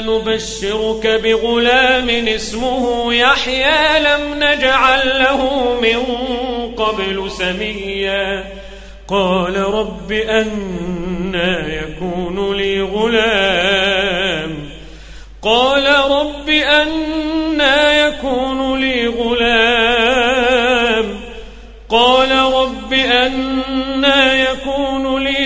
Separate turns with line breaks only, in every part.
نبشرك بغلام اسمه يحيى لم نجعل له من قبل سميا. قال رب أنا يكون لي غلام. قال رب أنا يكون لي غلام. قال رب أنا يكون لي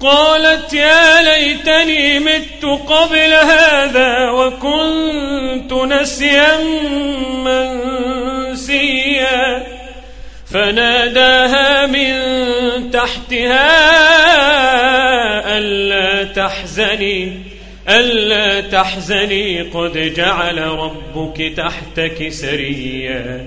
قالت يا ليتني مت قبل هذا وكنت نسيا منسيا. فناداها من تحتها ألا تحزني ألا تحزني قد جعل ربك تحتك سريا.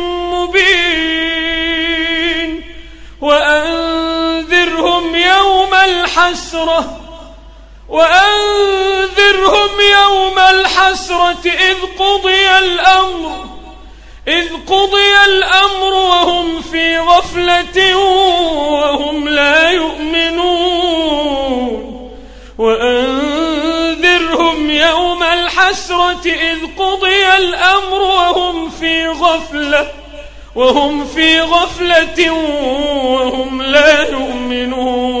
الحسرة وأنذرهم يوم الحسرة إذ قضي الأمر إذ قضي الأمر وهم في غفلة وهم لا يؤمنون. وأنذرهم يوم الحسرة إذ قضي الأمر وهم في غفلة وهم في غفلة وهم لا يؤمنون.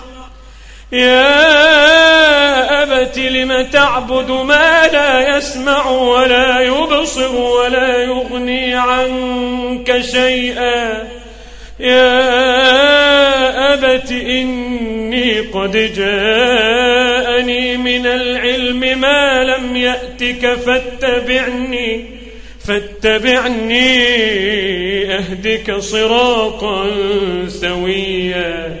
يا أبت لم تعبد ما لا يسمع ولا يبصر ولا يغني عنك شيئا. يا أبت إني قد جاءني من العلم ما لم يأتك فاتبعني فاتبعني أهدك صراطا سويا.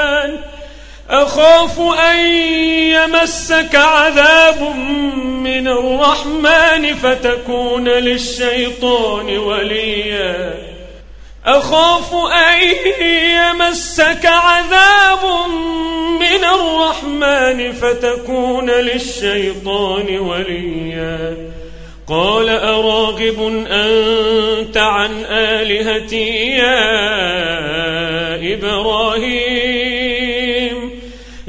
أخاف أن يمسك عذاب من الرحمن فتكون للشيطان وليا. أخاف أن يمسك عذاب من الرحمن فتكون للشيطان وليا. قال أراغب أنت عن آلهتي يا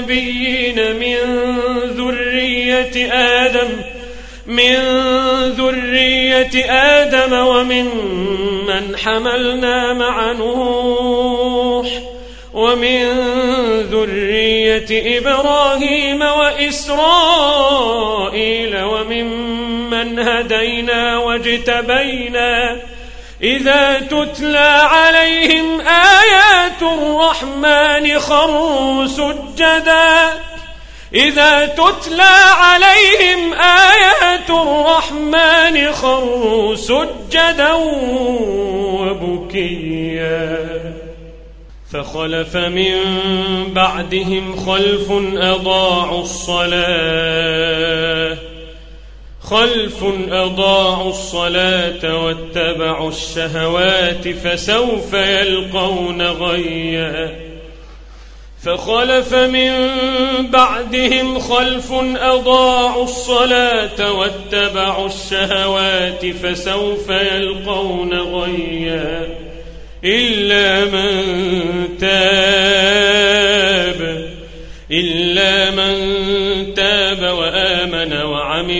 النبيين من ذرية آدم من ذرية آدم ومن من حملنا مع نوح ومن ذرية إبراهيم وإسرائيل وممن هدينا واجتبينا إذا تتلى عليهم آيات الرحمن خروا سجدا إذا تتلى عليهم آيات الرحمن خروا سجدا وبكيا. فخلف من بعدهم خلف أضاعوا الصلاة. خلف أضاعوا الصلاة واتبعوا الشهوات فسوف يلقون غيا. فخلف من بعدهم خلف أضاعوا الصلاة واتبعوا الشهوات فسوف يلقون غيا.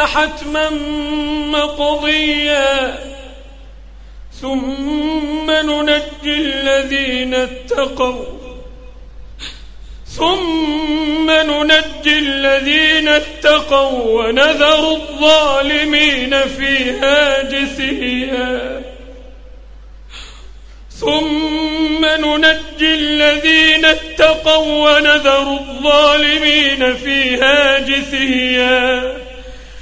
حتما مقضيا. ثم ننجي الذين اتقوا. ثم ننجي الذين اتقوا ونذر الظالمين فيها جثيا. ثم ننجي الذين اتقوا ونذر الظالمين فيها جثيا.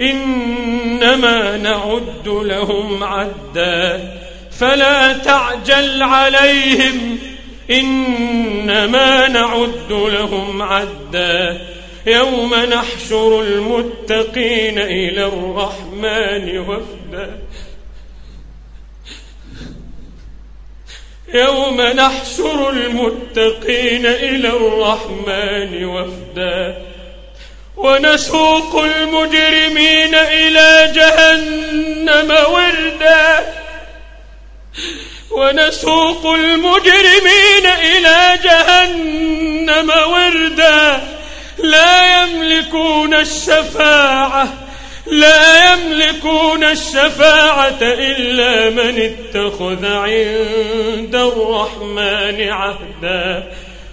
إنما نعد لهم عدا فلا تعجل عليهم إنما نعد لهم عدا يوم نحشر المتقين إلى الرحمن وفدا يوم نحشر المتقين إلى الرحمن وفدا ونسوق المجرمين إلى جهنم وردا. ونسوق المجرمين إلى جهنم وردا. لا يملكون الشفاعة لا يملكون الشفاعة إلا من اتخذ عند الرحمن عهدا.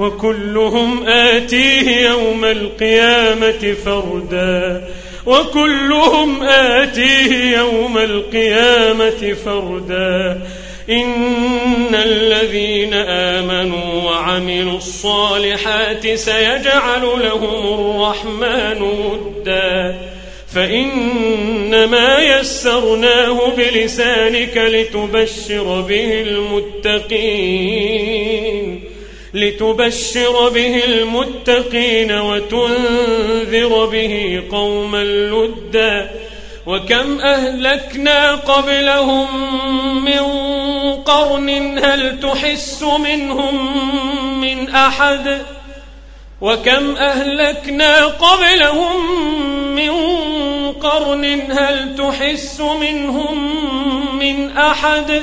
وكلهم آتيه يوم القيامة فردا. وكلهم آتيه يوم القيامة فردا. إن الذين آمنوا وعملوا الصالحات سيجعل لهم الرحمن ودا. فإنما يسرناه بلسانك لتبشر به المتقين. لتبشر به المتقين وتنذر به قوما لدا وكم أهلكنا قبلهم من قرن هل تحس منهم من أحد وكم أهلكنا قبلهم من قرن هل تحس منهم من أحد